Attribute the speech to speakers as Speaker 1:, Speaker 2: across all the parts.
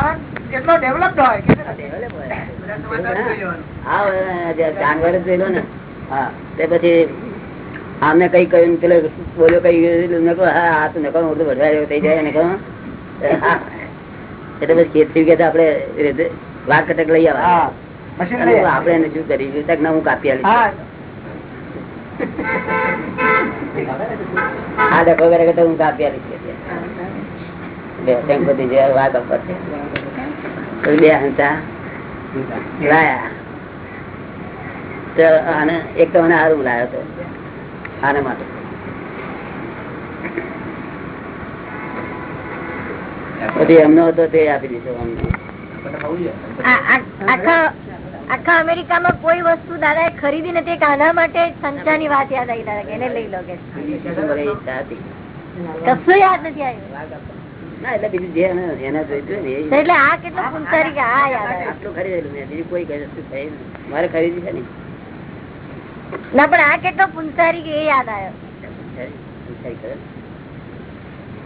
Speaker 1: માણસ એટલો ડેવલપ હોય
Speaker 2: જાનવર જોયેલો ને હા તે પછી આમને કઈ કહ્યું પેલો બોલ્યો કઈ નકો હા આ તો નકો ઉડતો ભરવા થઈ જાય નકો એટલે પછી ખેતરી કે આપડે વાત કટક લઈ
Speaker 1: આવે.
Speaker 2: આપણે એને શું કરી તક ના હું કાપી આવી
Speaker 1: હા
Speaker 2: આ ડખો કરે તો હું કાપી આવી ગણપતિ જે વાત ઉપર છે બે હંસા? લાયા. આને એક તો મને સારું લાયો હતો આના માટે. પછી એમનો હતો તે આપી દીધો અમને.
Speaker 3: આખા અમેરિકામાં કોઈ વસ્તુ દાદા એ ખરીદી નથી કાના માટે માટે સંચાની વાત યાદ આવી દાદા એને લઈ લો કે. કશું યાદ નથી આવ્યું.
Speaker 2: મારે ખરીદી છે ને.
Speaker 3: ના પણ આ કેટલો એ યાદ આવ્યો?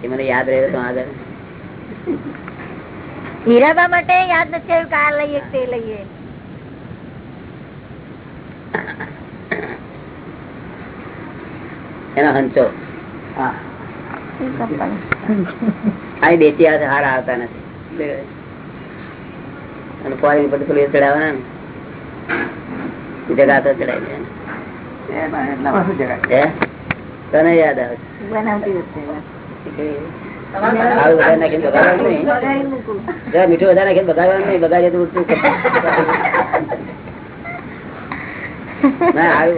Speaker 2: એ મને યાદ રહ્યો તો આગળ.
Speaker 3: હીરાબા માટે યાદ નથી આવ્યું કાર લઈએ તે લઈએ?
Speaker 2: એનો હંચો.
Speaker 1: હા.
Speaker 2: અહીં બેસી આવે હારા આવતા નથી. અને પોઈન્ટ પર થોડી ચડાવવાના ને. જગા તો ચડાવી દે તને યાદ આવે? મીઠું વધારે નાખીને બગાડવાનું નહીં તો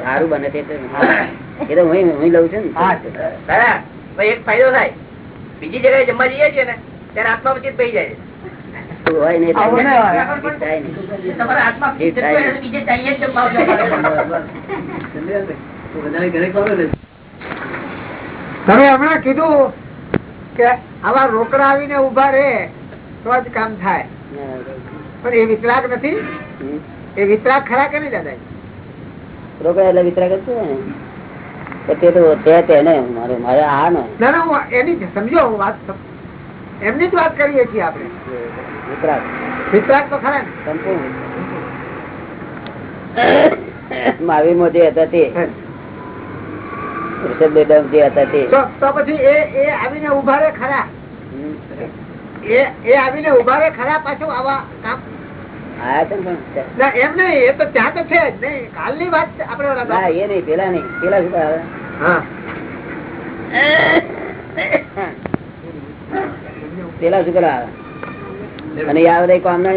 Speaker 2: હારું બને છે એ તો હું હું લઉં છું ને.
Speaker 4: એક ફાયદો થાય. બીજી જગ્યાએ જમવા જઈએ છીએ ને ત્યારે આત્મા પછી પહી જાય જ.
Speaker 1: તમે હમણાં કીધું કે આવા રોકડા આવીને ઊભા રે તો જ કામ થાય. પણ એ વિતરાક નથી? એ વિતરાગ ખરા કે નહીં દાદા
Speaker 2: રોકડા એટલે વિતરાક કરશે ને. તો તે તો છે તેને મારે મારે આ ને.
Speaker 1: ના ના એની સમજો વાત એમની જ વાત કરીએ છીએ આપણે.
Speaker 2: વિતરાગ
Speaker 1: વિતરાગ તો ખરા
Speaker 2: સંપૂર્ણ મહાવીરમાં જે હતા. તે ઋષભદેવ જે હતા તે.
Speaker 1: તો પછી એ એ આવીને ઊભા રે ખરા. એ એ આવીને ઊભા રહે ખરા પાછું આવા કામ?
Speaker 2: પેલા નહીં શું આવે અને એ આવે કામ ના.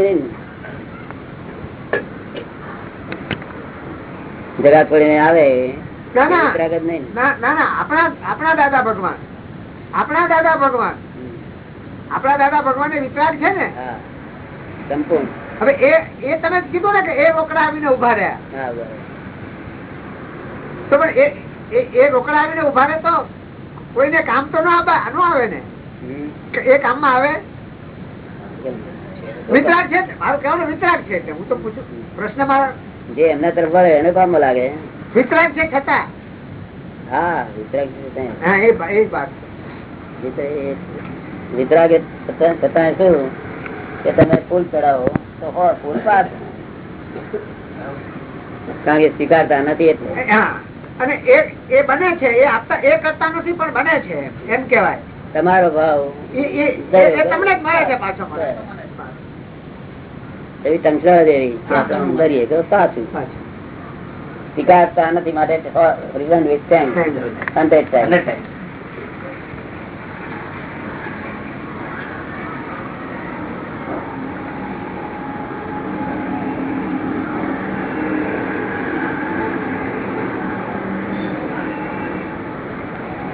Speaker 2: જગા છોડીને આવે
Speaker 1: આપણા આપણા દાદા ભગવાન. આપણા દાદા ભગવાન. આપણા દાદા ભગવાન ને વિતરાગ છે ને?
Speaker 2: હા સંપૂર્ણ.
Speaker 1: હવે એ એ તમે કીધું ને કે એ રોકડા આવીને ઊભા રહ્યા. તો પણ એ રોકડા આવીને ઊભા રહે તો કોઈને કામ તો ના આવે આવે ને? એ કામમાં આવે વિતરાગ છે મારું કહેવાનું વિતરાગ છે હું તો પૂછું પ્રશ્ન મારા.
Speaker 2: જે એમના તરફ વળે એને કામમાં લાગે?
Speaker 1: વિતરાગ છે છતાં?
Speaker 2: હા વિતરાગ
Speaker 1: હા એ એ વાત
Speaker 2: એ વિતરાગ છતાં શું? કે તમે ફૂલ ચડાવો. તો કારણ કે સ્વીકારતા નથી એટલે.
Speaker 1: અને એ બને છે એ આપતા એ કરતા નથી પણ બને છે એમ કેવાય
Speaker 2: તમારો ભાવ
Speaker 1: તમને જ મળે છે પાછો
Speaker 2: એવી ટંકરા જેવી કે તો સાચું. સ્વીકારતા નથી માટે reason with thank hundred time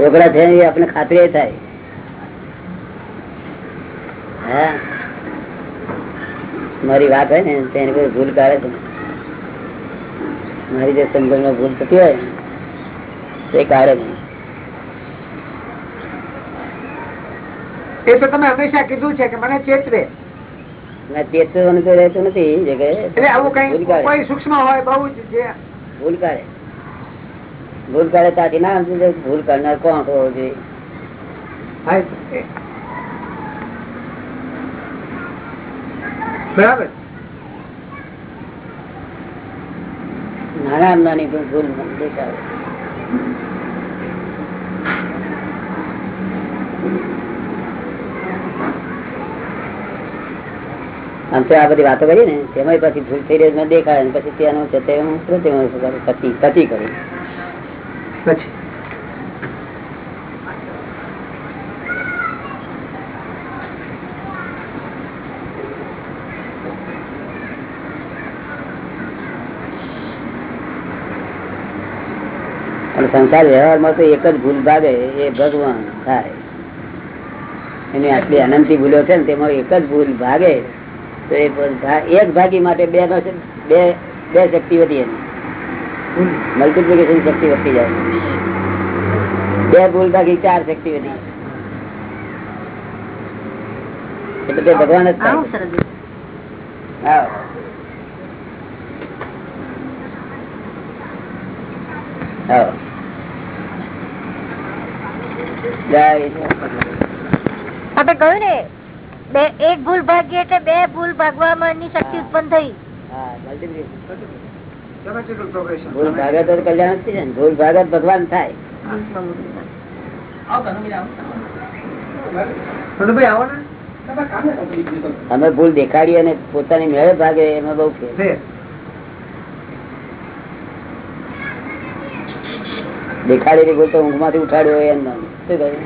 Speaker 2: છોકરા છે એ આપણે ખાતરી થાય. હા. મારી વાત હોય ને તેને કોઈ ભૂલ કરે છે. મારી જે સમજણમાં ભૂલ થતી હોય તે કારે
Speaker 1: એ તો તમે હંમેશા કીધું છે કે મને ચેતવે.
Speaker 2: ચેતવાનું તો રહેતું નથી ભૂલ
Speaker 1: કઈ
Speaker 2: કાઢે
Speaker 1: કોઈ સૂક્ષ્મ હોય બહુ જ જે
Speaker 2: ભૂલ કરે ત્યાંથી ના સમજે ભૂલ કરનાર કોણ હોવો જોઈએ?
Speaker 1: બરાબર.
Speaker 2: નાના નાની ભૂલ મને દેખાય. આમ તો આ બધી વાતો કરી ને તેમાં પછી ભૂલ થઈ રહી દેખાય ને પછી ત્યાંનું છે તે હું પ્રતિમા કરું, પતિ પતિ કરું.
Speaker 1: પછી.
Speaker 2: અને સંસાર વ્યવહારમાં તો એક જ ભૂલ ભાગે એ ભગવાન થાય. એની આટલી અનંતી ભૂલો છે ને તેમાં એક જ ભૂલ ભાગે તો એ એક ભાગી માટે બે બે બે શક્તિ વધી એની. મલ્ટીપ્લિકેશન શક્તિ વધતી જાય બે ભૂલ ભાગી ચાર શક્તિ વધી એટલે તે ભગવાન જ
Speaker 3: આવું
Speaker 2: થાય
Speaker 3: સરસ
Speaker 2: હા હા જય
Speaker 3: આપણે કહ્યું ને બે એક ભૂલ ભાગી એટલે બે ભૂલ ભાગવામાં ની શક્તિ ઉત્પન્ન થઈ.
Speaker 2: ભૂલ ભાગત કલ્યાણ જ થઈ ભૂલ ભાગત ભગવાન થાય.
Speaker 1: મનુભાઈ આવો ને.
Speaker 2: અમે ભૂલ દેખાડી અને પોતાની મેળે ભાગે એમાં બહુ. દેખાડેલી ભૂલ તો ઊંઘમાંથી ઉઠાડ્યો હોય એમ નામ. શું કહ્યું?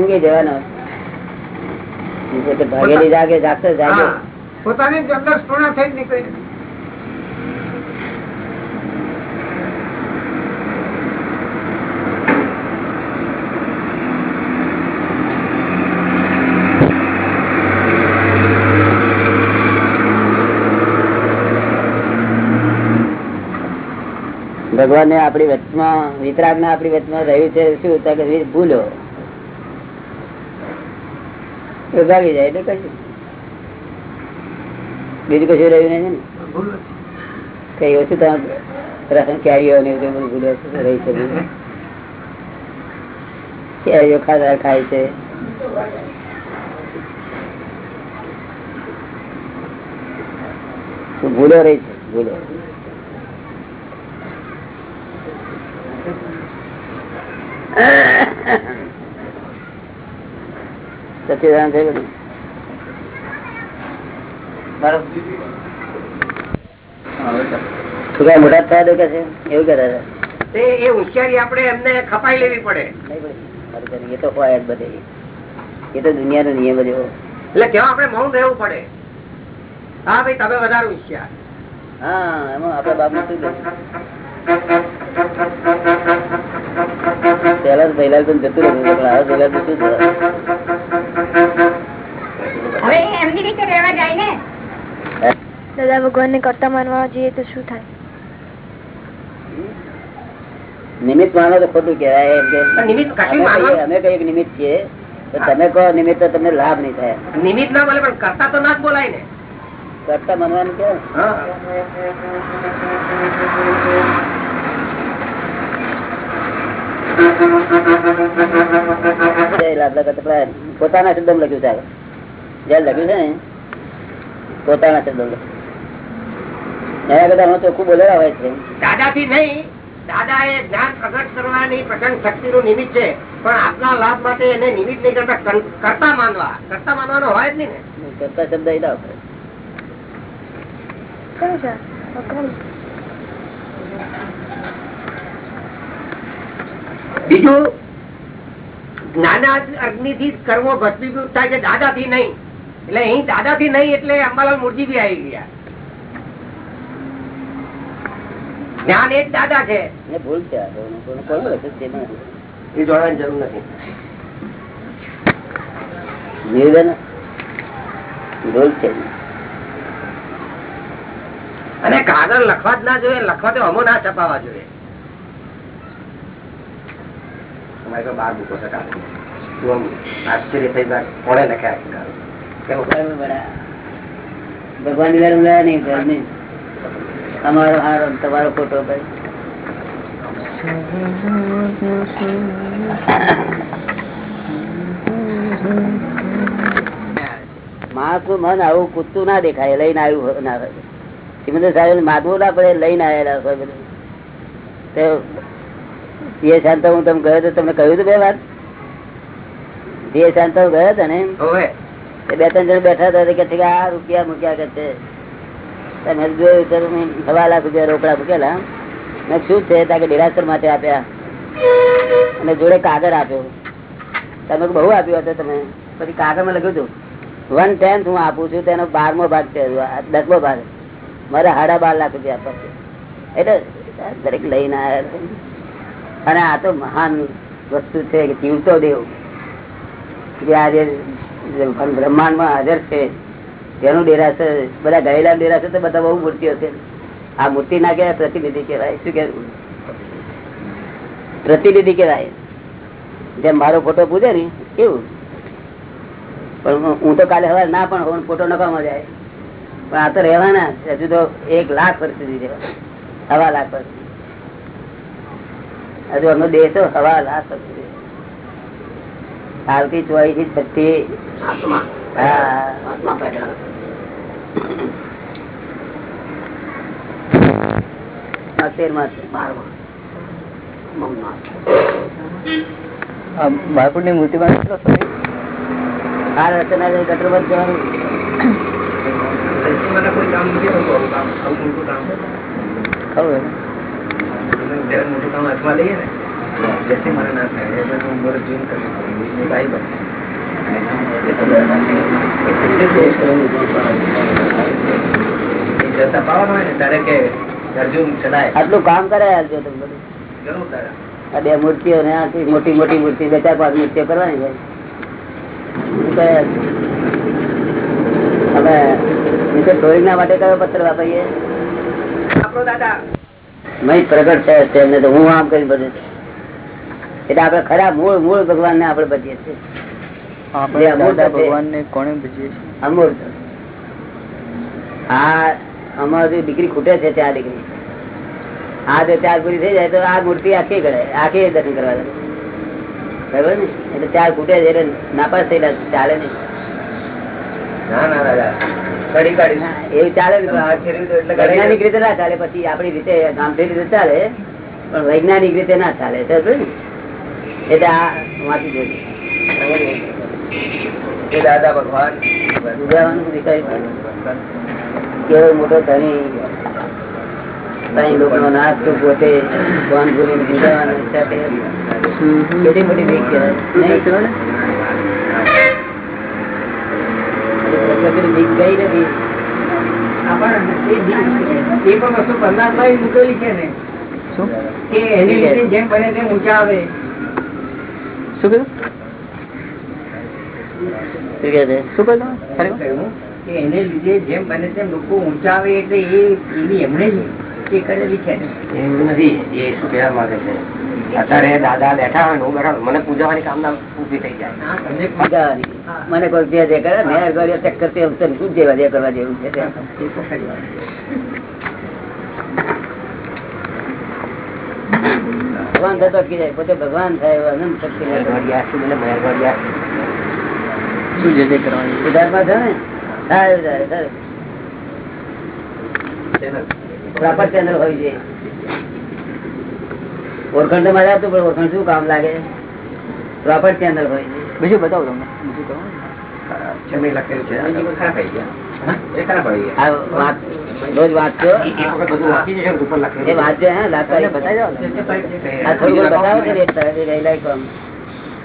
Speaker 2: ઊંઘી જવાનો. ભાગેલી જાગે જાગતો જાગે.
Speaker 1: પોતાની જ અંદર સ્પૂર્ણ થઈ નીકળી
Speaker 2: ભગવાન ને આપણી વચમાં વિતરાગ ને આપણી વચમાં રહ્યું છે, શું? ભૂલો. ભાગી જાય એટલે કશું બીજું કશું રહ્યું નહીં ને? કઈ ઓછું તમે રસમ કેરીઓ ને બધું ભૂલો રહી છે. કેરીઓ ખાતા ખાય છે. ભૂલો રહી છે ભૂલો. સચિદાન છે બધું શું મોટા થયા તો કે છે? એવું
Speaker 4: કે એ હોશિયારી આપણે એમને ખપાઈ લેવી પડે.
Speaker 2: એ તો હોય જ બધે. એ તો દુનિયાનો નિયમ જ એવો.
Speaker 4: એટલે કેવા આપણે મૌન રહેવું પડે? હા ભાઈ તમે વધારે હોશિયાર.
Speaker 2: હા એમાં આપડે બાપ શું પેલા તો પહેલા તો જતું રહ્યું પણ હવે પહેલા તો શું
Speaker 3: હવે એમની રીતે રહેવા જાય ને? દાદા ભગવાન ને કરતા માનવા જઈએ તો શું થાય?
Speaker 2: નિમિત્ત માનો તો ખોટું કહેવાય એમ કે
Speaker 4: પણ નિમિત્ત કશું
Speaker 2: અમે કઈ નિમિત્ત છીએ તો તમે કહો નિમિત્ત તો તમને લાભ નહીં થાય.
Speaker 4: નિમિત્ત ના બોલે પણ કરતા તો ના જ બોલાય ને.
Speaker 2: કરતા માનવાનું કે પોતાના શબ્દ લખ્યું છે જયારે લખ્યું છે ને પોતાના શબ્દ લખ્યું. એના બધા હું ચોખ્ખું બોલેલા હોય છે.
Speaker 4: નહીં દાદા એ જ્ઞાન પ્રગટ કરવાની પ્રચંડ શક્તિ નું નિમિત્ત છે પણ આપના લાભ માટે એને નિમિત્ત નહીં કરતા કરતા માનવા કરતા માનવાનો હોય જ નહીં ને.
Speaker 2: કરતા શબ્દ એ ના વાપરે.
Speaker 3: કયું છે?
Speaker 4: બીજું નાના અગ્નિ થી કર્મો ભસ્મીભૂત થાય છે દાદા થી નહીં. એટલે અહીં દાદા થી નહીં એટલે અંબાલાલ મુરજી બી આવી ગયા. જ્ઞાન એક દાદા છે
Speaker 2: ભૂલ છે આ તો. કોણ- કોણ લખ્યું છે તેમાં?
Speaker 4: એ જોડવાની જરૂર નથી
Speaker 2: ભૂલ છે
Speaker 4: અને કાગળ લખવા જ ના જોઈએ લખવા તો અમો ના છપાવા જોઈએ તમારે તો બાર મૂકો છે કાગળ. આશ્ચર્ય થઈ જાય કોણે લખ્યા.
Speaker 2: ભગવાન નહીં અમારો હારો તમારો ખોટો ભાઈ. માણસનું મન આવું કૂદતું ના દેખાય લઈને આવ્યું ના હોય. સાહેબ માગવું ના પડે લઈને આવેલા હોય બધું. તો એ શાંત હું તમે ગયો તો તમને કહ્યું હતું બે વાત જે શાંત ગયો હતો ને બે ત્રણ જણ બેઠા હતા કે આ રૂપિયા મૂક્યા કે છે. તમે જોયું સવા લાખ રૂપિયા રોકડા મૂકેલા. મેં શું છે? તાકે ડેરાસર માટે આપ્યા. અને જોડે કાગળ આપ્યો. તમે બહુ આપ્યું હતું તમે. પછી કાગળમાં લખ્યું હતું વન ટેન્થ હું આપું છું, તેનો બારમો ભાગ છે, દસમો ભાગ. મારે સાડા બાર લાખ રૂપિયા આપવા એટલે દરેક લઈને આવ્યા. અને આ તો મહાન વસ્તુ છે કે જીવતો દેવ. જે આજે બ્રહ્માંડમાં હાજર છે. તેનું ડેરાસર બધા ગયેલા ડેરાસર તો બધા બહુ મૂર્તિઓ છે. આ મૂર્તિ ના કહેવાય પ્રતિનિધિ કહેવાય. શું કે પ્રતિનિધિ કહેવાય. જેમ મારો ફોટો પૂછે ને એવું. પણ હું- તો કાલે હવે ના પણ ફોટો નકામો જાય. પણ આ તો રહેવાના હજુ તો એક લાખ વર્ષ સુધી રહેવા. હવા લાખ વર્ષ હજુ અમનો દેશ તો હવા લાખ વર્ષ સુધી. આવતી ચોવીસ
Speaker 4: આત્મા.
Speaker 2: હા.
Speaker 5: બાળકોટની મૂર્તિ બનાવી કેટલો સમય
Speaker 2: આ રચના જે ગટરબંધ જવાનું
Speaker 4: મને કોઈ કામ નથી હોતું આવું કામ આવું મોટું કામ
Speaker 5: ખબર
Speaker 4: જ્યારે મોટું કામ હાથમાં લઈએ ને જેથી મને ના થાય એટલે હું ઉંમર જોઈને કરવી પડે
Speaker 2: આટલું બે મૂર્તિઓ ને મોટી મોટી મૂર્તિ, બે ચાર પાંચ મૂર્તિઓ કરવાની કહે? નીચે ડ્રોઈંગ માટે કયો પત્ર વાપરીએ?
Speaker 4: આપણો દાદા
Speaker 2: નહીં પ્રગટ થયો છે હું આમ કરી બધું. એટલે આપડે ખરા મૂળ મૂળ ભગવાન ને આપડે બચીએ છીએ. અમારી દીકરી ખૂટે છે ત્યાં દીકરી. આ જો ચાર પૂરી થઈ જાય તો આ મૂર્તિ આખી કરે આખી દર્શન કરવા જાય બરાબર ને? એટલે ચાર ખૂટે છે એટલે નાપાસ થયેલા ચાલે નહીં.
Speaker 4: ના દાદા.
Speaker 2: એવું ચાલે વૈજ્ઞાનિક રીતે ના ચાલે પછી આપણી રીતે ગામઠી રીતે ચાલે પણ વૈજ્ઞાનિક રીતે ના ચાલે એટલે આ વાંચી જોઈએ
Speaker 4: એ દાદા ભગવાન
Speaker 2: કેવો મોટો ધણી ત્રણ લોકોનો નાશ તો પોતે ભગવાન ભૂલીને બીજાવાનો ઈચ્છા કેટલી મોટી ભીખ કહેવાય. નહીં કહેવાય ને? પ્રકૃતિની ભીખ ગઈ નથી.
Speaker 1: એ પણ વસ્તુ મૂકેલી છે ને. કે એની રીતે જેમ બને તેમ ઊંચા આવે.
Speaker 5: શું કહ્યું
Speaker 2: શું કહે
Speaker 5: કહ્યું
Speaker 1: એને લીધે જેમ બને તેમ લોકો ઊંચા એટલે એ એની એમણે જ એ કરેલી છે.
Speaker 4: એવું નથી. એ શું કહેવા માંગે છે? અત્યારે દાદા બેઠા હોય હું બેઠા મને પૂજાવાની કામના થઈ જાય.
Speaker 1: હા, તમને
Speaker 2: મજાવાની. મને કોઈ બે જે કરે મેં અગર ચક્કર તે અવસર શું જેવા જે કરવા જેવું છે તો.
Speaker 1: ખરી
Speaker 2: ભગવાન થતો કીધે જાય પોતે ભગવાન થાય એવો અનંત શક્તિ.
Speaker 4: મહેરબાનિયા, શું મને?
Speaker 5: શું જે કરવાની.
Speaker 2: ઉધારમાં છે ને. પ્રોપર ચેનલ હોય છે. ઓળખણમાં મજા પણ ઓળખણ શું કામ લાગે? પ્રોપર ચેનલ હોય છે.
Speaker 5: બીજું બતાવો તમને. બીજું કરો
Speaker 4: જમી લખેલું છે. આ તો ખરાબ આવી ગયા. હા, એ ખરાબ આવી ગયા.
Speaker 2: આ વાત. રોજ
Speaker 4: વાંચી
Speaker 2: વાંચજો હે? લાકડી
Speaker 5: બતાવી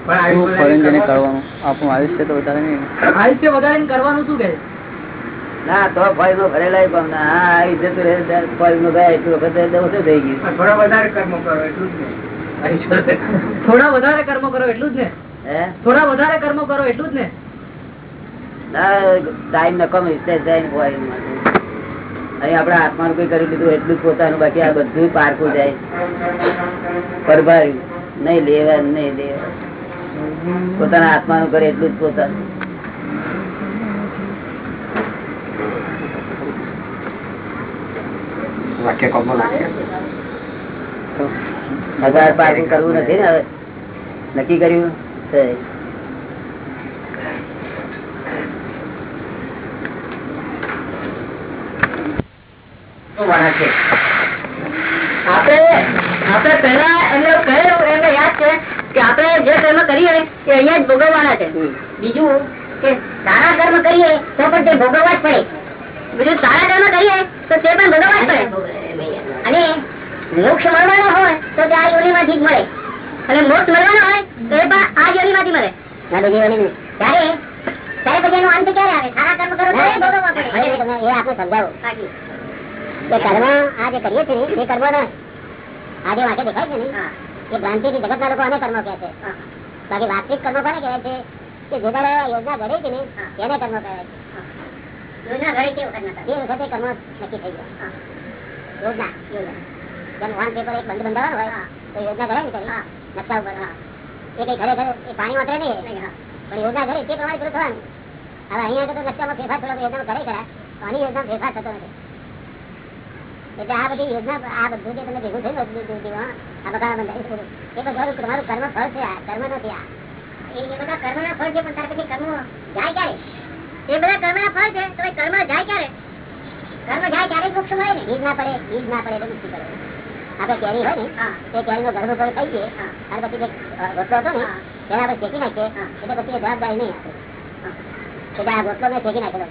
Speaker 5: કરવાનું? આપણું આયુષ્ય તો વધારે નહીં
Speaker 1: આયુષ્ય વધારીને કરવાનું શું કે?
Speaker 2: ના તો ફોઈ માં ભરેલા કામ. ના હા આવી જતું રહે ગયા એટલું વખત ઓછું થઈ ગયું.
Speaker 1: થોડા વધારે કર્મો કરો એટલું જ ને. થોડા વધારે કર્મો કરો એટલું જ ને? થોડા વધારે કર્મો કરો એટલું જ ને?
Speaker 2: ટાઈમ નકમ વિશે જાય ફોઈ અહીં આપડે આત્માનું કઈ કરી લીધું એટલું જ પોતાનું બાકી આ બધું પારખું જાય. પરભાર્યું. નહીં લેવા નહીં દેવા પોતાના આત્માનું કરે એટલું જ પોતાનું. કરવું નથી હવે? નક્કી કર્યું?
Speaker 4: પેલા
Speaker 3: આપણે જે કર્મ કરીએ એ અહીંયા જ ભોગવવાના છે. બીજું કે સારા કર્મ કરીએ તો પણ તે ભોગવવા જ પડે. બીજું સારા કર્મ કરીએ તો તે પણ ભોગવવા જ પડે. અને મોક્ષ મળવાનો હોય તો તે આ યોનીમાંથી જ મળે. અને મોક્ષ મળવાનો હોય તો એ પણ આ યોનીમાંથી મળે. ત્યારે ત્યારે પછી એનો અંત ક્યારે આવે? સારા કર્મ કરો તો ભોગવવા પડે. એ આપણે સમજાવો. કર્મ આ જે કરીએ છીએ એ કર્મ આજે વાંકે દેખાય છે ને એ ભ્રાંતિ થી જગત ના લોકો અને કર્મો કહે છે. બાકી વાસ્તવિક કર્મો કોને કહેવાય છે કે જે દાડે યોજના ઘડે છે ને એને કર્મો કહેવાય છે. યોજના ઘડે તે વખતે કર્મો નક્કી થઈ ગયા. યોજના. યોજના. જેમ વાન પેપર એક બંધ બંધાવાનું હોય તો યોજના ઘડે ને કરી નકશા ઉપર. એ કઈ ખરેખર એ પાણી વાતરે નહીં પણ યોજના ઘડે તે પ્રમાણે પૂરું થવાનું. હવે અહીંયા તો નકશામાં ફેરફાર થોડો યોજના કરે ખરા. તો આની યોજના ફેરફાર થતો નથી. એટલે આ બધી યોજના આ બધું જે તમે ભેગું થયું ને આ બધા બંધાય છે એ બધું તમારું કર્મ ફળ છે આ કર્મ નથી આ. એ બધા કર્મના ફળ છે પણ તારે પછી કર્મ જાય ક્યારે? એ બધા કર્મના ફળ છે તો કર્મ જાય ક્યારે? કર્મ જાય ત્યારે મોક્ષ મળે ને બીજ ના પડે બીજ ના પડે એટલે મુક્તિ પડે આપણે કેરી હોય ને તે કેરીનો ગર્ભ પર થઈ ગયે અને પછી જે ગોટલો હતો ને તેને આપણે શેકી નાખીએ એટલે પછી જવાબદારી નહીં આપણે એટલે આ ગોટલો મેં શેકી નાખેલો.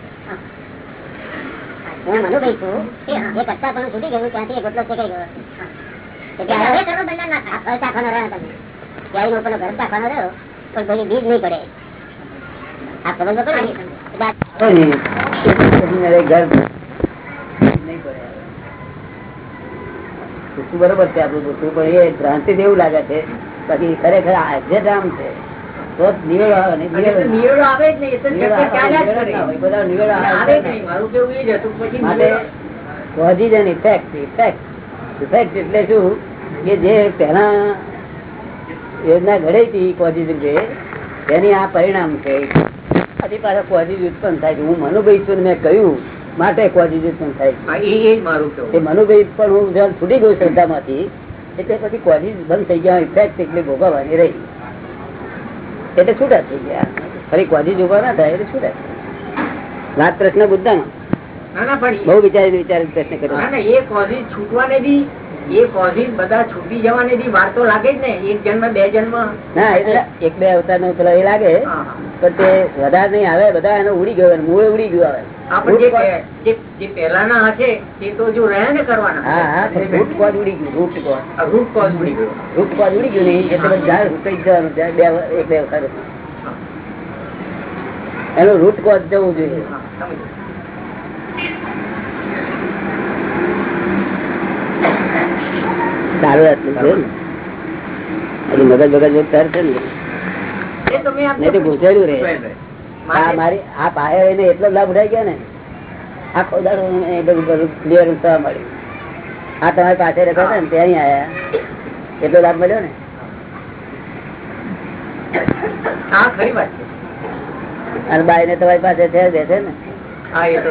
Speaker 3: હું મનુભાઈ છું એ કરતા પણ છૂટી ગયું ત્યાંથી ગોટલો શેકાઈ ગયો. તમે. પછી
Speaker 2: બરોબર છે, આપણું પણ એ ભ્રાંતિ એવું લાગે છે. બાકી ખરેખર આજે exact છે એટલે શું? કે જે પેલા યોજના ઘડે હતી તેની આ પરિણામ છે. આથી પાછા causes ઉત્પન્ન થાય છે. હું મનુભાઈ છું મેં કહ્યું માટે ઉત્પન્ન થાય છે.
Speaker 4: હા,
Speaker 2: મનુભાઈ પણ છૂટી ગયું શ્રદ્ધામાંથી એટલે પછી causes બંધ થઈ ગયા ઇફેક્ટ એટલે ભોગવવાની રહી. એટલે છૂટા થઈ ગયા ફરી causes જોવા ના થાય એટલે છૂટા વાત પ્રશ્ન બુદ્ધા
Speaker 4: ના
Speaker 2: બહુ વિચારી વિચારી પ્રશ્ન કર્યો.
Speaker 4: એ કોઝિસ છૂટવાને બી એ કોઝિસ બધા છૂટી જવાની બી વાર તો લાગે જ ને. એક જન્મ બે જન્મ.
Speaker 2: ના એટલે એક બે અવતાર નો પેલા એ લાગે. પણ તે વધારે નહીં આવે બધા એનો ઉડી ગયો મૂળે ઉડી ગયો આવે.
Speaker 4: જે પેલાના હશે તે તો જો રહ્યા ને કરવાના.
Speaker 2: રૂટ કોજ ઉડી ગયું રૂટ કોજ
Speaker 4: રૂટ કોઝ ઉડી ગયો.
Speaker 2: રૂટ કોજ ઉડી ગયું નહીં એટલે જાય જવાનું બે એક બે અવતાર. એનું રૂટ કોજ જવું જોઈએ
Speaker 4: હા, સમજ્યો.
Speaker 2: સારું આટલું છે ને? હજી મગજ બગજ તર છે ને?
Speaker 4: તો.
Speaker 2: આ
Speaker 4: મારી
Speaker 2: આ પાયા એને એટલો લાભ ઉઠાઈ ગયા ને આખો દાડો એ બધું બધું ક્લિયર થવા મળ્યું આ તમારી પાસે રહેતા હતા ને ત્યાં આયા. એટલો લાભ મળ્યો ને?
Speaker 4: હા ખરી વાત છે.
Speaker 2: અને બાય ને તમારી પાસે છે બેસે ને?
Speaker 4: હા એ તો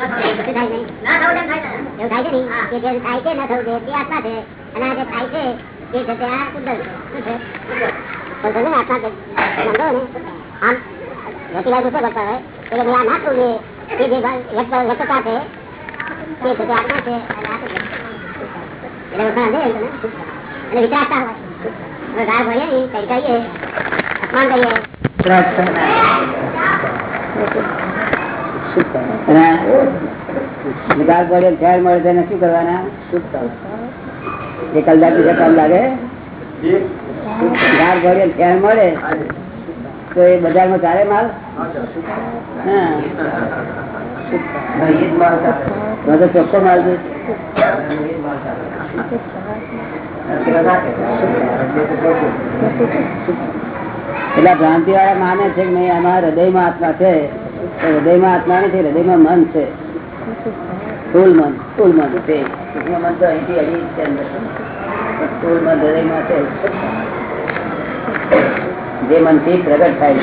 Speaker 3: ગુસ્સો થાય નહીં. એવું થાય છે નહીં કે જે થાય છે ના થવું જોઈએ. તે આત્મા છે અને આ જે થાય છે તે છે તે આ કુંડલ છે. શું છે? પણ તમે આત્મા કે સમજો ને? આમ રતિભાઈ ગુસ્સો કરતા હોય. ગાળ ભરીએ ને કઈ કહીએ અપમાન કરીએ.
Speaker 2: નિકાલ પડે ફેર મળે તેને શું કરવાના? એ કલાક બીજા કામ લાગે? ગાર પડે ફેર મળે તો એ બજારમાં ચાલે માલ? હા. તો તો ચોખ્ખો માલ છે. એટલે ભ્રાંતિ વાળા માને છે કે નહીં આમાં હૃદયમાં આત્મા છે. તો હૃદયમાં આત્મા નથી, હૃદયમાં મન છે સ્થૂલ મન સ્થૂલ મન છે મન તો અહીંથી અંદર. સ્થૂલ મન હૃદયમાં છે જે મનથી પ્રગટ થાય છે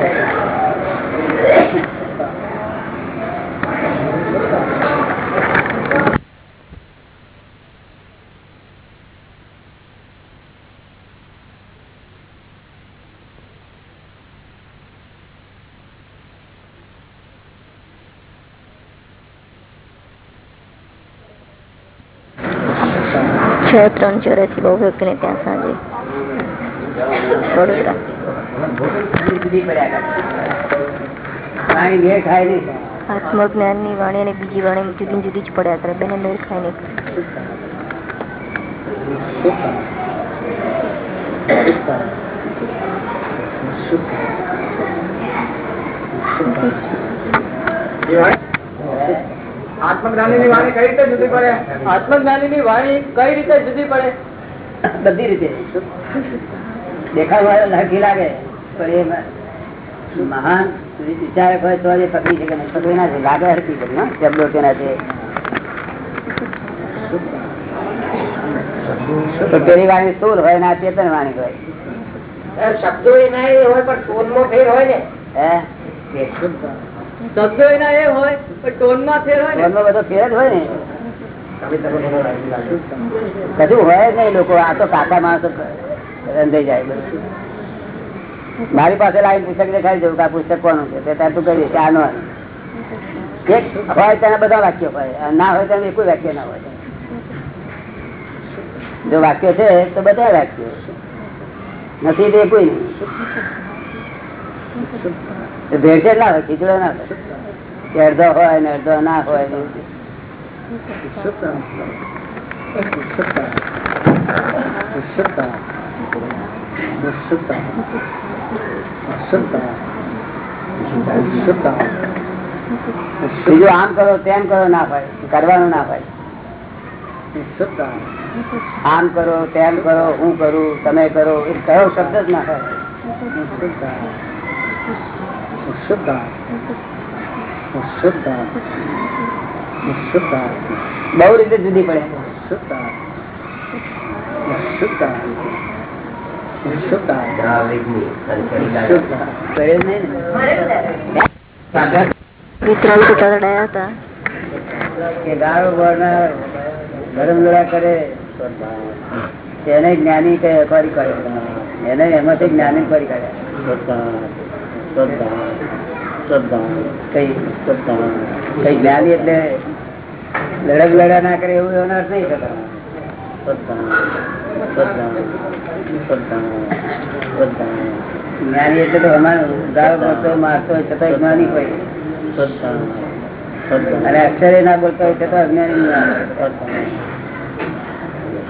Speaker 2: થાય.
Speaker 6: છ ત્રણ ચોરાસી બહુ વ્યક્તિને ત્યાં સાંજે વડોદરા
Speaker 2: જુદી પડ્યા કરે. પાણી મેળ ખાય નહીં
Speaker 6: આત્મજ્ઞાનની વાણી અને બીજી વાણી જુદી જુદી જ પડ્યા કરે બેને મેળ ખાય નહીં
Speaker 1: આત્મજ્ઞાની ની વાણી કઈ રીતે જુદી પડે?
Speaker 5: આત્મજ્ઞાની ની વાણી કઈ રીતે જુદી પડે?
Speaker 2: બધી રીતે. દેખાવ લાગી લાગે પણ એ મહાન વિચારક હોય તો એ પકડી શકે નહીં. પકડી ના. લાગે હરકી કરી શબ્દો તેના છે પેલી વાણી સ્થૂલ હોય ના ચેતન વાણી હોય.
Speaker 4: શબ્દો એના એ હોય પણ ટોનમાં ફેર હોય ને.
Speaker 2: હે?
Speaker 5: શબ્દો
Speaker 2: કશું હોય જ લોકો. આ તો કાકા માણસો રંધાઈ જાય મારી પાસે લાઈન પુસ્તક દેખાડી જવું કે આ પુસ્તક કોનું છે. ત્યાં તું કહી કે આનો એક હોય તેના બધા વાક્યો હોય. ના હોય તેને કોઈ વાક્ય ના હોય. જો વાક્ય છે તો બધા વાક્યો નથી તે કોઈ નહીં. ભેળસેળ ના હોય, ખીચડો ના હોય. અડધો હોય ને અડધો ના હોય બીજું આમ કરો, તેમ કરો ના ભાઈ કરવાનું ના ભાઈ આમ કરો, તેમ કરો, હું કરું, તમે કરો, એ કયો શબ્દ જ ના થાય બહુ રીતે જુદી પડે. પડે જ નહીં ને
Speaker 6: વિતરાગ ચડાયા હતા.
Speaker 2: કે ગાળો બોલનાર ગરમ લડા કરે તેને જ્ઞાની કઈ અપારી કરે? એને એમાંથી જ્ઞાની કરી કાઢ્યા કઈ કઈ જ્ઞાની એટલે લડક લડા ના કરે એવું એનો અર્થ નહીં થતા. જ્ઞાની એટલે તો અમારો મારતો હોય છતાં જ્ઞાની હોય. અને અક્ષરે ના બોલતા હોય છતાં અજ્ઞાની ના હોય.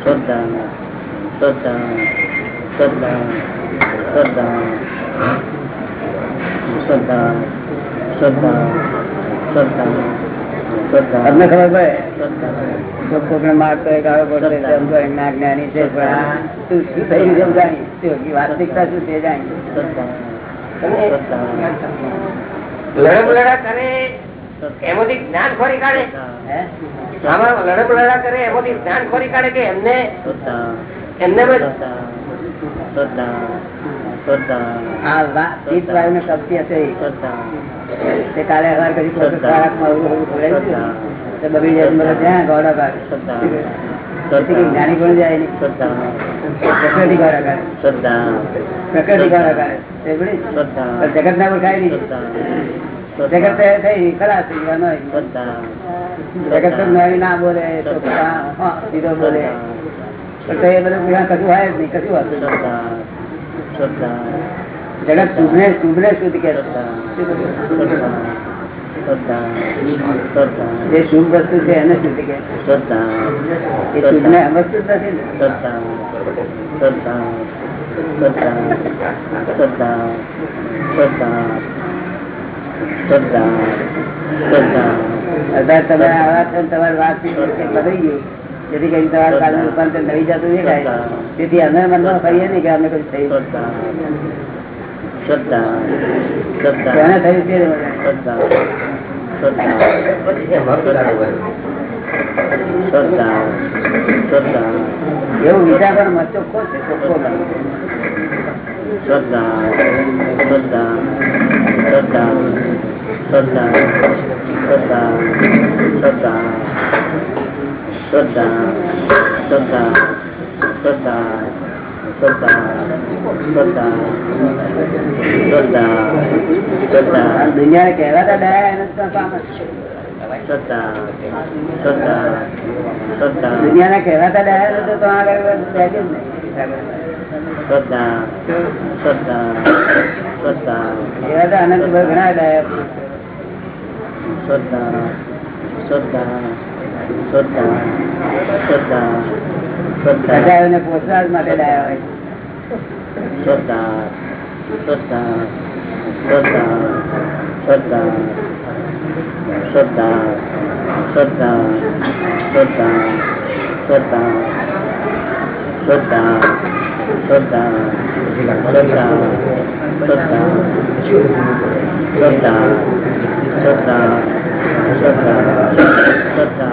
Speaker 5: શ્રદ્ધા શ્રદ્ધા. શ્રદ્ધા શ્રદ્ધા
Speaker 2: તમને ખબર પડે? કોકને મારતો હોય, ગાળો પડતો હોય, તેમ જ્ઞાની છે પણ આ શું શું થયું જાણી વાસ્તવિકતા શું છે જાણી.
Speaker 5: શ્રદ્ધા.
Speaker 4: લડા કરે એમાંથી જ્ઞાન ખોરી કાઢે.
Speaker 2: હે?
Speaker 4: આમાં લડા કરે એમાંથી જ્ઞાન ખોરી કાઢે કે એમને? એમને
Speaker 5: શ્રદ્ધા.
Speaker 2: તે કાલે હવાર કરી ખોરાકમાં અવરું ખવડાવ્યું બગડી જાય બધા ત્યાં ગોડા ભાગ જ્ઞાની પણ જાય જગત ના ખાય નહીં. જગત થઈ ખરાબ થઈ
Speaker 5: ગયા
Speaker 2: જગત ના બોલે બોલે. કશું હોય જ નહીં કશું
Speaker 5: વાત
Speaker 2: જગત શુભને તમે આવા છો તમારી વાત બદલી ગયું જેથી કરીને તમારું કાલનું રૂપાંતર નવી જતું નહીં થાય તેથી અમે મનમાં કહીએ ને કે અમે કઈ થયું કોને થયું
Speaker 5: છે.
Speaker 2: એવું વિચાર પણ મચો ખોટ
Speaker 5: શ્રદ્ધા શ્રદ્ધા શ્રદ્ધા શ્રદ્ધા શ્રદ્ધા શ્રદ્ધા શ્રદ્ધા શ્રદ્ધા શ્રદ્ધા શ્રદ્ધા શ્રદ્ધા શ્રદ્ધા શ્રદ્ધા.
Speaker 2: આ દુનિયાને કહેવાતા ડાયા એને
Speaker 5: શ્રદ્ધા શ્રદ્ધા શ્રદ્ધા.
Speaker 2: દુનિયાના કહેવાતા ડાયા તો તો આગળ જ નહીં.
Speaker 5: શ્રદ્ધા શ્રદ્ધા શ્રદ્ધા.
Speaker 2: એવા અનંત ઘણા ડાયા
Speaker 5: શ્રદ્ધા શ્રદ્ધા
Speaker 2: પોષવા જ માટે ડાયા હોય
Speaker 5: શ્રદ્ધા શ્રદ્ધા શ્રદ્ધા શ્રદ્ધા શ્રદ્ધા શ્રદ્ધા શ્રદ્ધા શ્રદ્ધા શ્રદ્ધા શ્રદ્ધા શ્રદ્ધા શ્રદ્ધા શ્રદ્ધા શ્રદ્ધા શ્રદ્ધા શ્રદ્ધા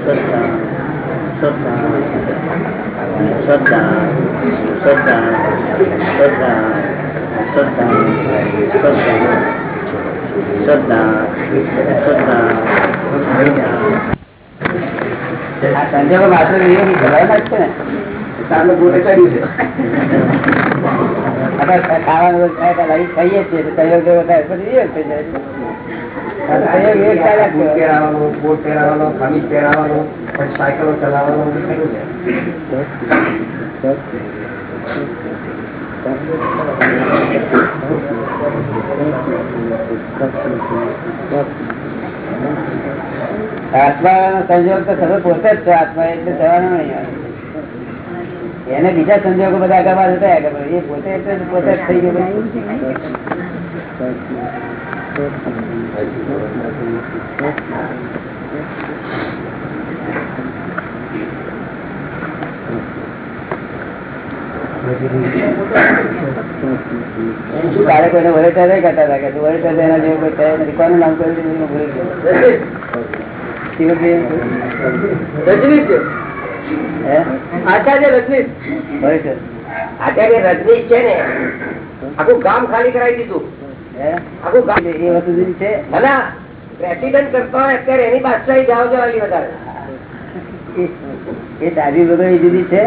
Speaker 5: શ્રદ્ધા શ્રદ્ધા
Speaker 2: છે ને? ગુણે કર્યું છે. આપણે ખાવાનું ખાઈએ છીએ થાય થઈ
Speaker 4: બૂટ પહેરાવાનો બોટ પહેરાવાનો ચલાવવાનો
Speaker 2: આત્મા સંજોગ તો તમે પોતે જ છો. આત્મા એટલે થવાનો નહીં એને બીજા સંજોગો બધા આગળ થયા કરે. એ પોતે એટલે પોતે જ થઈ ગયો. શું કાલે કોઈને વળેતા નહીં કરતા હતા કે વળેતા તો એના જેવું કોઈ થયા નથી? કોનું નામ કર્યું છે હું ભૂલી ગયો. શિવજી
Speaker 7: રજનીશ
Speaker 2: હે?
Speaker 7: આચાર્ય રજનીશ
Speaker 4: છે ને આખું ગામ ખાલી કરાવી દીધું.
Speaker 2: એ વસ્તુ જુદી છે.
Speaker 4: પ્રેસિડેન્ટ કરતા હોય અત્યારે એની બાદશાહી જાવ જવાની વધારે.
Speaker 2: એ- એ ભોગવવી જુદી છે.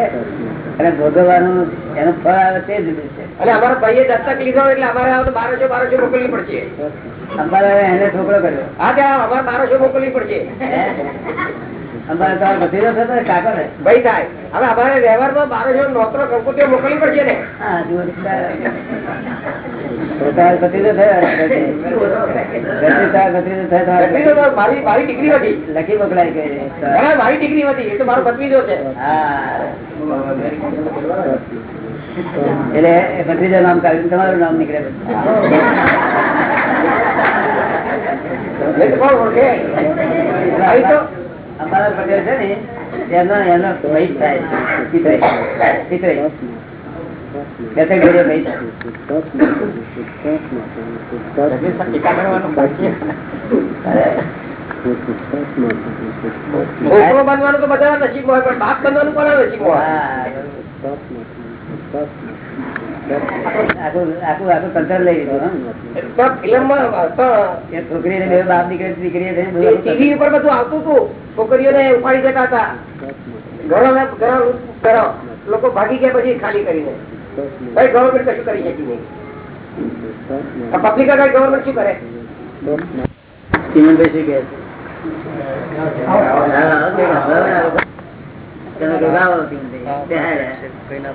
Speaker 2: અને ભોગવવાનું એનું ફળ આવે તે જુદું છે.
Speaker 4: અને અમારા ભાઈએ દત્તક લીધો એટલે અમારે બારસો બારસો મોકલવી પડશે.
Speaker 2: અમારે એને છોકરો કર્યો.
Speaker 4: હા ત્યાં અમારે બારસો મોકલવી પડશે. ભાઈ હતી.
Speaker 2: લખી મોકલાઈ ગઈ.
Speaker 4: મારી ડિગ્રી હતી. એ તો મારો પત્ની છે.
Speaker 2: એટલે ભત્રીજા નામ કાઢ્યું તમારું નામ નીકળે
Speaker 4: ઓળખે?
Speaker 2: અમારા વગેરે છે ને એનો એનો જ થાય પિતરાઈ. પિતરાઈ. બે ત્રણ ઘડીએ ભાઈ થાય. અરે,
Speaker 4: છોકરો બનવાનું તો બધા નસીબમાં હોય પણ બાપ બનવાનું કોના નસીબમાં હોય
Speaker 2: છોકરીને બે બાપ દીકરી આખું
Speaker 4: ટીવી ઉપર બધું આવતું હતું છોકરીઓને ઉપાડી જતા હતા ઘરો ઘરો લોકો ભાગી ગયા પછી ખાલી કરીને ભાઈ ગવર્મેન્ટ કશું કરી શકી નહીં પબ્લિક કઈ ગવર્મેન્ટ શું કરે
Speaker 2: ચીમનભાઈ શું કહે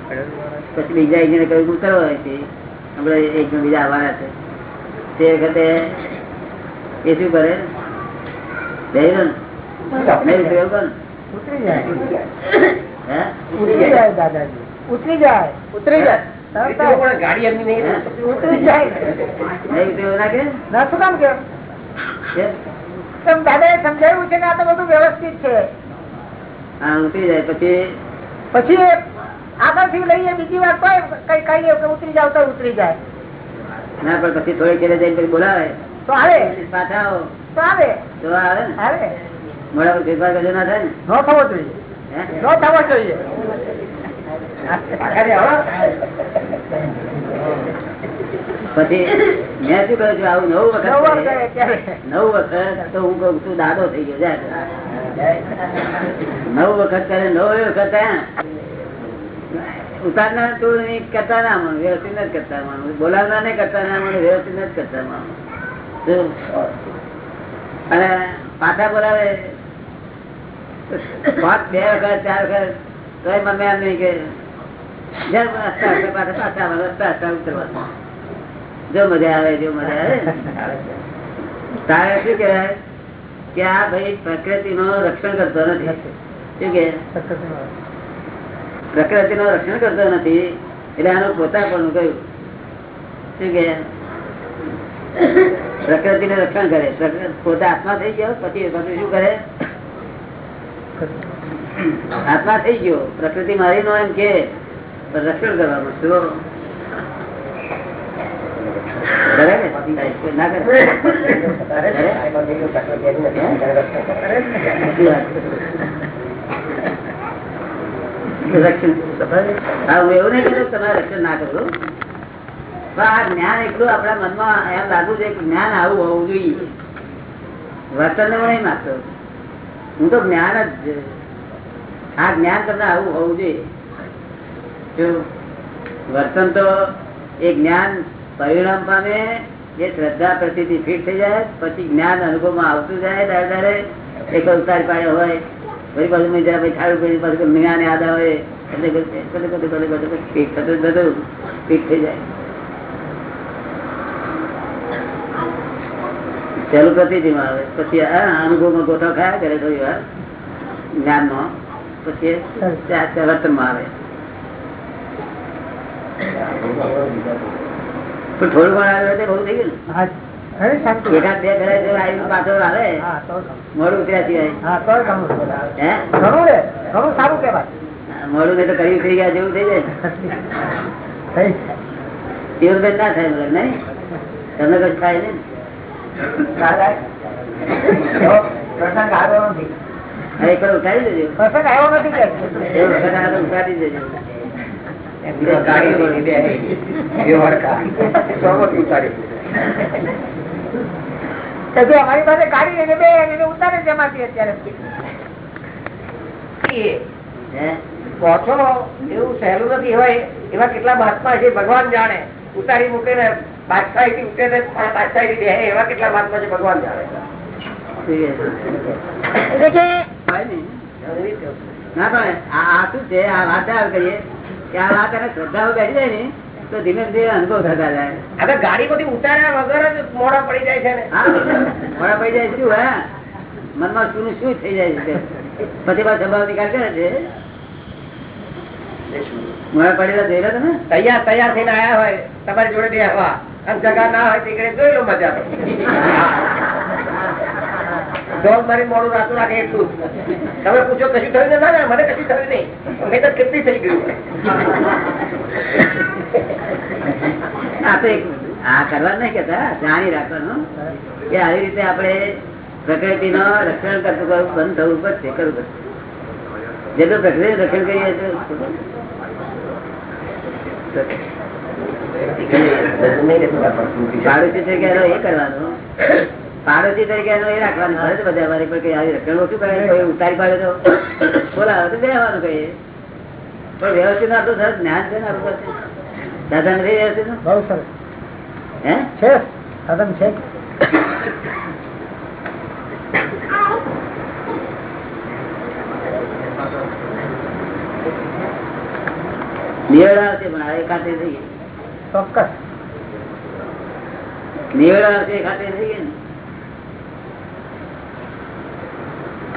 Speaker 2: કહ્યું. પછી બીજા એકજણે કહ્યું ઉતરવા હોય છે આપણે એક જણ બીજા આવવાના છે. તે વખતે એ શું કરે? નહીં ઉતરે એવું કરે ને?
Speaker 1: ઉતરી જાય. ઉતરી જાય દાદાજી. ઉતરી જાય.
Speaker 4: ઉતરી જાય.
Speaker 1: તરત
Speaker 4: મિત્રો પણ ગાડી એમની નહીં
Speaker 1: ઉતરી જાય.
Speaker 2: નહીં ના
Speaker 1: શું કામ કેમ સમજાવ્યું છે ને આ તો બધું વ્યવસ્થિત છે.
Speaker 2: હા ઉતરી જાય પછી
Speaker 1: પછી આગળથી લઈએ બીજી વાર કોઈ કઈ કહીએ કે ઉતરી જાવ તો ઉતરી જાય.
Speaker 2: ના પણ પછી થોડી ઘેરે જઈને પછી બોલાવે.
Speaker 1: તો આવે.
Speaker 2: પાછા આવો.
Speaker 1: તો આવે.
Speaker 2: તો આવે ને.
Speaker 1: આવે.
Speaker 2: મોડા પર ફેરફાર કરજો ના થાય ને.
Speaker 1: ન થવો જોઈએ. ન થવો જોઈએ.
Speaker 4: પછી
Speaker 2: મેં શું કહ્યું છું આવું નવ વખત
Speaker 1: નવ
Speaker 2: વખત તો હું કઉ તું દાદો થઈ ગયો જા. નવ વખત કરે, નવ વખત ઉતારના તું કરતા ના માનું, વ્યવસ્થિત નથી કરતા માનું. બોલાવના ને કરતા ના માનું, વ્યવસ્થિત નથી કરતા માનું. અને પાછા બોલાવે, પાંચ, બે વખત, ચાર વખત, તોય મમ્મી એમ નહીં કે. જો મજા આવે, જો મજા આવે. તારે શું કહેવાય? કે આ ભાઈ પ્રકૃતિ નો રક્ષણ કરતો નથી. શું કે? પ્રકૃતિ નો રક્ષણ કરતો નથી. એટલે આનું પોતા પણ કહ્યું શું કે? પ્રકૃતિ ને રક્ષણ કરે. પોતા આત્મા થઈ ગયો પછી પછી શું કરે? આત્મા થઈ ગયો. પ્રકૃતિ મારી નો એમ કે રક્ષણ કરવાનું શું? રક્ષણ ના કરો પણ આ જ્ઞાન એટલું આપણા મનમાં એમ લાગુ છે કે જ્ઞાન આવું હોવું જોઈએ. વર્તન નહીં માગતો હું તો જ્ઞાન જ આ જ્ઞાન તમને આવું હોવું જોઈએ. વર્તન તો એ જ્ઞાન પરિણામ પામે એ શ્રદ્ધા પ્રતિ ફિટ થઈ જાય પછી જ્ઞાન અનુભવમાં આવતું જાય દર દરે એક અવતાર પાડ્યો હોય ફરી પાછું મેં જરા પછી ખાડું કરી પાછું જ્ઞાન યાદ આવે એટલે ફિટ થતું જ થઈ જાય. પેલું પ્રતિથિમાં આવે. પછી આ અનુભવમાં ગોઠો ખાયા કરે થોડી વાર. જ્ઞાનનો પછી એ વર્તનમાં આવે. પણ થોડું ઘણું આવે તો બહુ થઈ ગયું ને. એકાદ બે ઘરે જો આવીને પાછો આવે મોડું ઉતર્યા સિવાય
Speaker 1: હા તો ઘણું સારું કેવાય
Speaker 2: મોડું ને તો કર્યું થઈ ગયા જેવું થઈ જાય. એવું કઈ ના થાય મતલબ નહીં? તમને કઈ થાય નહીં?
Speaker 1: પ્રસંગ આવ્યો નથી. પ્રસંગ આવ્યો નથી
Speaker 2: ઉઠાડી દેજો.
Speaker 1: અમારી પાસે ગાડી એને બે એને ઉતારે છે અત્યારે.
Speaker 4: પહોંચો એવું સહેલું નથી હોય એવા કેટલા મહાત્મા છે ભગવાન જાણે. ઉતારી મૂકે ને બાદશાહી થી ઉઠે ને બાદશાહી થી એવા કેટલા મહાત્મા છે ભગવાન જાણે.
Speaker 2: ને. ના પણ આ આ શું છે? આ વાત કરીએ. આ વાત અને શ્રદ્ધાઓ બેસી જાય ને તો ધીમે ધીમે અનુભવ થતા જાય.
Speaker 4: હવે ગાડી બધી ઉતાર્યા વગર જ મોડા પડી જાય છે ને.
Speaker 2: મોડા પડી જાય શું હે? મનમાં શું શું થઈ જાય છે? પછી પાછો સ્વભાવ નિકાલ કરે છે? મોડા પડેલા જોયેલા તમે.
Speaker 4: તૈયાર તૈયાર થઈને આયા હોય તમારી જોડે બેસવા અને જગા ના હોય તે જોઈ લો મજા. જોબ મોડું રાતું રાખે એટલું તમે પૂછો કશું થયું ના? ના મને કશું થયું નહીં. મેં તો કેટલી થઈ ગયું.
Speaker 2: આ તો એક આ કરવા નહીં કેતા જાણી રાખવાનું કે આવી રીતે આપણે પ્રકૃતિ નો રક્ષણ કરતું કરવું બંધ થવું પડશે કરવું પડશે. જેટલું પ્રકૃતિ રક્ષણ કરીએ એટલું સારું છે કે એ કરવાનું? પાડોશી તરીકે એનો એ રાખવાનું ફરજ બધા અમારી પણ કઈ આવી ઓછું કરે ઉતારી પાડે તો બોલાવે તો બેવાનું કહીએ પણ વ્યવસ્થિત આટલું સરસ જ્ઞાન છે ને આપણું પાસે? દાદા નથી વ્યવસ્થિત
Speaker 1: બહુ સરસ.
Speaker 2: હે?
Speaker 1: છે સાધન છે.
Speaker 2: નિવેડા આવશે પણ આ એક હાથે થઈ ગયા
Speaker 1: ચોક્કસ.
Speaker 2: નિવેડા આવશે ખાતે હાથે થઈ ગયા ને
Speaker 4: આગળ ના આવ્યા. દાદા ભગવાનના શ્રીમતી ગયા ચાલો.
Speaker 2: આપણે આવું પડે બેઠા હતા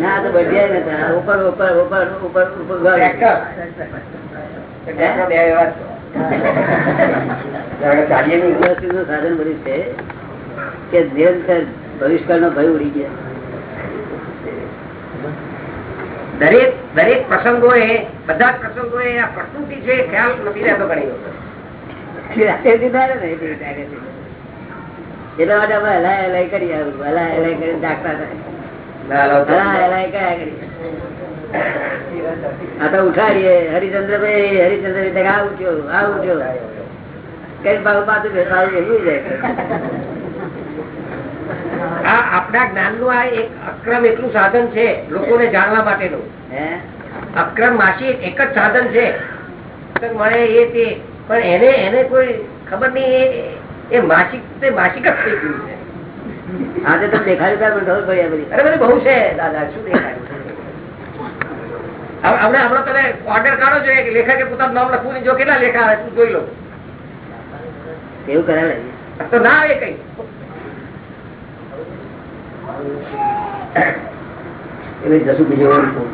Speaker 2: ના તો નતા ઉપર ઉપર ઉપર ઉપર ઉપર સાધન બધું છે કે નિરંતર ભવિષ્યકાળનો ભય ઉડી ગયા.
Speaker 4: દરેક દરેક પ્રસંગો એ બધા પ્રસંગો એ આ પ્રકૃતિ છે ખ્યાલ નથી રહેતો ઘણી
Speaker 2: ના ને એટલી માટે અમે હલાય હલાય કરી આવું. હલાય હલાય કરીને દાખલા થાય. ઉઠાડીએ હરિચંદ્રભાઈ હરિચંદ્ર રીતે આ ઉઠ્યો આ ઉઠ્યો. કઈ બાબુ પાછું બે એવું જાય
Speaker 4: આપણા જ્ઞાનનું આ એક અક્રમ એટલું સાધન છે લોકોને જાણવા માટેનું.
Speaker 2: હે?
Speaker 4: અક્રમ માસી એક જ સાધન છે. મળે એ તે. પણ એને એને કોઈ ખબર નહીં એ- એ માસિક તે માસિક જ થઈ ગયું છે.
Speaker 2: આજે તો દેખાડ્યું ખબર પડી
Speaker 4: અરે બધું બહુ છે દાદા શું દેખાડ્યું? છે? હમણાં હમણાં તમે ઓર્ડર કાઢો છો કે લેખકે પોતાનું નામ લખવું નહીં. જો કેટલા લેખા આવે તું જોઈ લો.
Speaker 2: એવું કરાવે?
Speaker 4: તો ના આવે કઈ.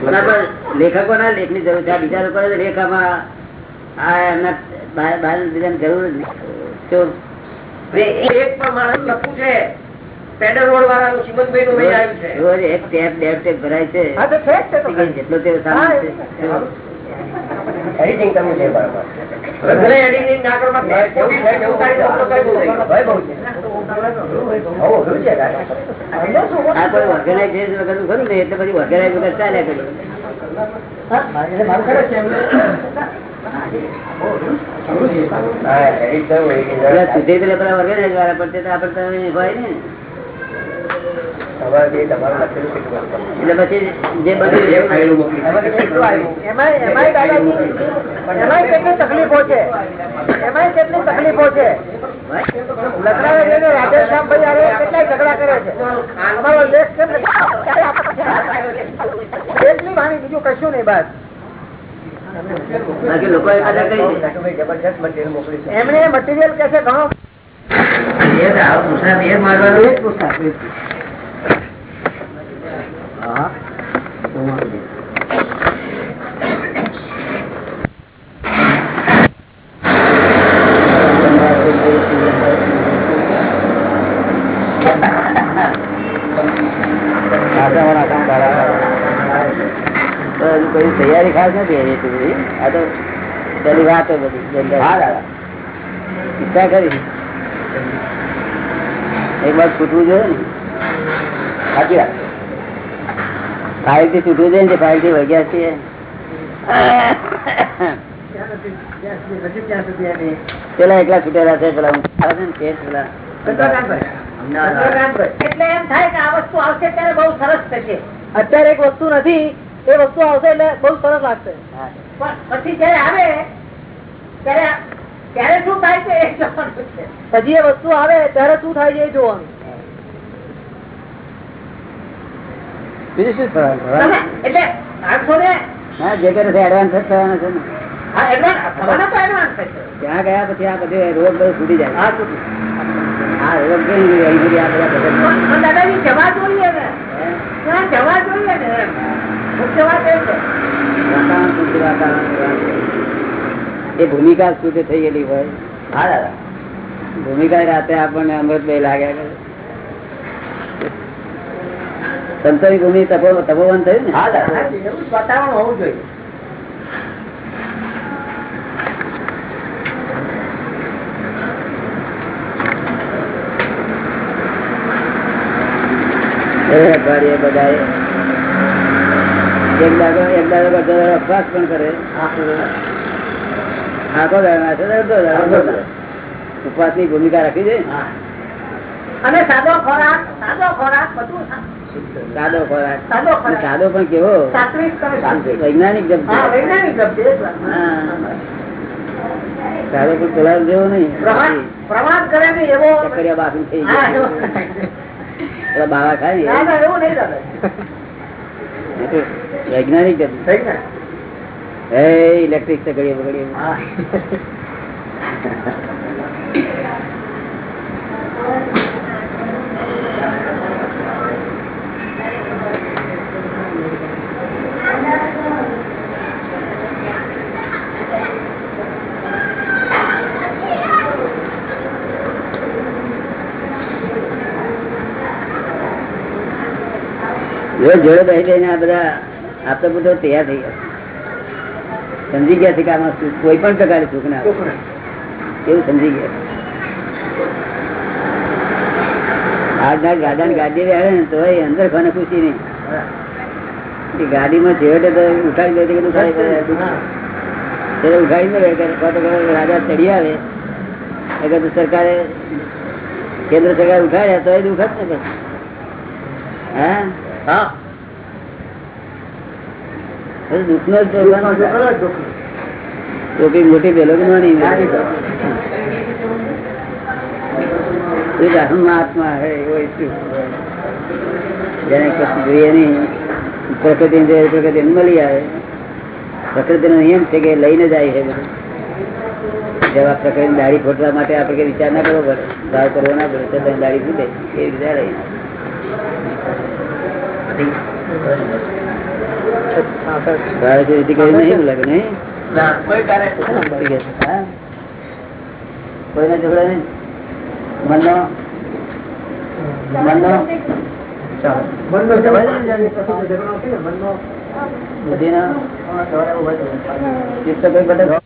Speaker 2: ના, જરૂર છે. આ બીજા લોકો લેખામાં આ એમના બહાર બહાર જરૂર જ નહીં.
Speaker 4: એક પણ માણસ લખવું છે. પેડર રોડ વાળાનું ચિમનભાઈ નું આવ્યું છે.
Speaker 2: રોજ એક ટેપ બે ટેપ ભરાય છે.
Speaker 1: હા તો છે તો
Speaker 2: જેટલો તેવો સામાન છે.
Speaker 4: એડિટિંગ કરવું છે બરાબર ભલે એડિટિંગ ના કરો પણ જેવું છે જેવું તારી દોસ્તો કરી દઉં. ભય બહુ છે. બહુ અઘરું છે દાદા.
Speaker 2: આ કોઈ ઓર્ગેનાઇઝેશન વગરનું ખરું ને એટલે પછી ઓર્ગેનાઇઝ વગર ચાલ્યા કર્યું આપણે તો હોય ને.
Speaker 1: તકલીફો છે? એમાંય કેટલી તકલીફો છે? લખરાવે જઈને રાધેશ્યામભાઈ કેટલાય ઝઘડા કરે છે? અમારો લેખ કેમ? વાણી બીજું કશું નહીં બસ.
Speaker 2: બાકી લોકો એ બધા કરી
Speaker 4: મટીરિયલ મોકલી
Speaker 1: એમણે મટીરિયલ કે છે ઘણો
Speaker 2: તો તો તૈયારી ખાસ નથી આવી એટલી બધી. આ તો પેલી વાત બધી. ઈચ્છા કરી. એક વાર છૂટવું જોઈએ ને? સાચી વાત. ફાઇલથી છૂટવું જોઈએ ને ફાઇલથી વગ્યા છીએ? પેલા એકલા છૂટેલા છે પેલા પેલા?
Speaker 1: એટલે એમ થાય કે આ વસ્તુ આવશે ત્યારે બહુ સરસ થશે. અત્યારે એક વસ્તુ નથી એ વસ્તુ આવશે એટલે બહુ સરસ લાગશે. પણ પછી જયારે આવે ત્યારે ત્યારે શું થાય છે એ જોવાનું છે. એ વસ્તુ આવે ત્યારે શું થાય છે એ જોવાનું. એટલે માણસો ને
Speaker 2: હા જે કરે એડવાન્સ જ થવાના છે ને.
Speaker 1: હા એડવાન્સ થવાના તો એડવાન્સ થશે.
Speaker 2: ત્યાં ગયા પછી આ બધું રોગ બધું છૂટી જાય.
Speaker 1: હા
Speaker 2: રોગ કેવી રીતે અહીં સુધી આ બધા
Speaker 1: પણ પણ દાદાજી જવા જોઈએ ને ત્યાં જવા જોઈએ ને મુખ્ય વાત એ છે.
Speaker 2: વાતાવરણ વાતાવરણ એ ભૂમિકા શુદ્ધ થઈ ગયેલી હોય.
Speaker 5: હા દાદા.
Speaker 2: ભૂમિકા રાતે આપણને અમૃત બે લાગ્યા સંતોની ભૂમિ તપો તપોવન થયું ને?
Speaker 5: હા દાદા.
Speaker 1: એવું વાતાવરણ હોવું જોઈએ.
Speaker 2: અઠવાડિયે બધા એક દાદો એક દાદો અભ્યાસ પણ કરે. આખો દાડો. ઉપવાસની ભૂમિકા રાખી છે.
Speaker 1: અને સાદો ખોરાક સાદો ખોરાક બધું
Speaker 2: સાદો ખોરાક.
Speaker 1: સાદો
Speaker 2: પણ કેવો. વૈજ્ઞાનિક જબ
Speaker 1: વૈજ્ઞાનિક શબ્દ છે એ જ વાત.
Speaker 2: હા. સાદો પણ પેલા જેવો નહીં.
Speaker 1: પ્રમાદ કરે ને એવો
Speaker 2: કર્યા બાકી થઈ
Speaker 1: હા,
Speaker 2: ગયા બાવા ખાય
Speaker 1: ના,
Speaker 2: ને
Speaker 1: ના,
Speaker 2: વૈજ્ઞાનિક જબ એ ઇલેક્ટ્રિક ચકડીએ બગડીએ
Speaker 1: હા.
Speaker 2: જોડે બેસી જઈને આ બધા આપતો બધો તૈયાર થઈ ગયા સમજી ગયા છે કે આમાં સુખ- કોઈ પણ પ્રકારે સુખ ના. એવું સમજી ગયા. આજના ગાડા ને ગાડી આવે ને તો અંદર ખાને ખુશી નહીં. ગાડીમાં છેવટે તો ઉઠાવી દે કે ઉઠાવી દે? રાજા ચડી આવે. એટલે તો સરકારે કેન્દ્ર સરકાર ઉઠાડ્યા તો એ દુઃખ જ ને હા?
Speaker 1: હા. દુઃખ.
Speaker 2: ટોપી મોટી પેલો કે નાની
Speaker 1: નાની.
Speaker 2: આત્મા હે જેને કશું જોઈએ નહીં. પ્રકૃતિ પ્રકૃતિ મળી આવે. પ્રકૃતિ નો નિયમ છે કે લઈને જાય છે બધું. જેવા પ્રકૃતિ દાઢી ફોટવા માટે આપણે વિચાર ના કરવો પડે. ભાવ કરવો ના પડે તો દાઢી ફૂટે. એ રીતે કોઈને ઝઘડો નહીં મનનો
Speaker 1: મનનો
Speaker 2: બુદ્ધિનો ચિત્ત કોઈ બધે